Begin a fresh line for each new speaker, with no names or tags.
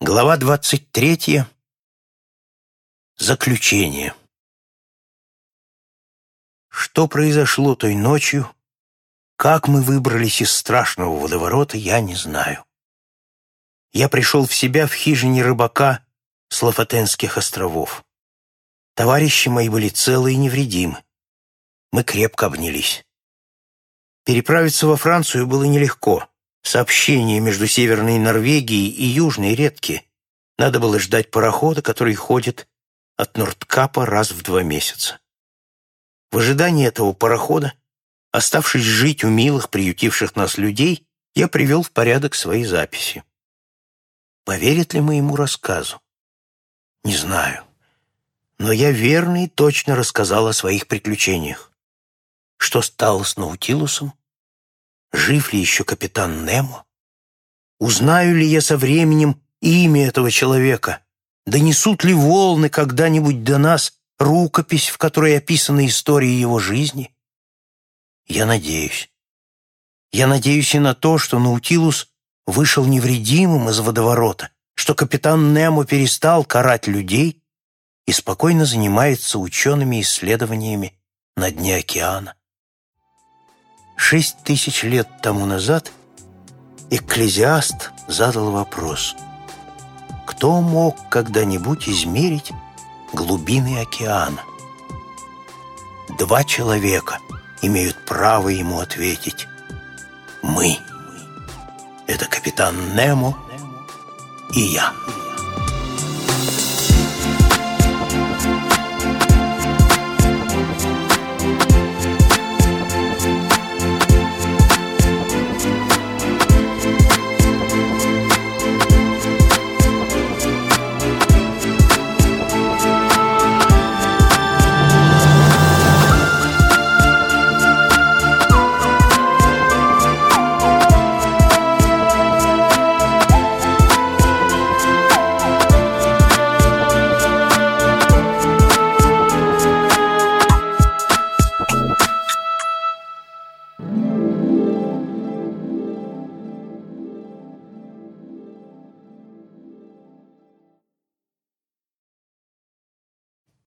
Глава 23. Заключение. Что произошло той ночью, как мы выбрались из страшного водоворота, я не знаю. Я пришел в себя в хижине рыбака с Лафатенских островов. Товарищи мои были целы и невредимы. Мы крепко обнялись. Переправиться во Францию было нелегко. Сообщения между Северной Норвегией и Южной редкие. Надо было ждать парохода, который ходит от Нордкапа раз в два месяца. В ожидании этого парохода, оставшись жить у милых, приютивших нас людей, я привел в порядок свои записи. Поверят ли моему рассказу? Не знаю. Но я верно и точно рассказал о своих приключениях. Что стало с Наутилусом? Жив ли еще капитан Немо? Узнаю ли я со временем имя этого человека? Донесут ли волны когда-нибудь до нас рукопись, в которой описана история его жизни? Я надеюсь. Я надеюсь и на то, что Наутилус вышел невредимым из водоворота, что капитан Немо перестал карать людей и спокойно занимается учеными исследованиями на дне океана. Шесть тысяч лет тому назад экклезиаст задал вопрос, кто мог когда-нибудь измерить глубины океана? Два человека имеют право ему ответить «Мы». Это капитан Немо и я.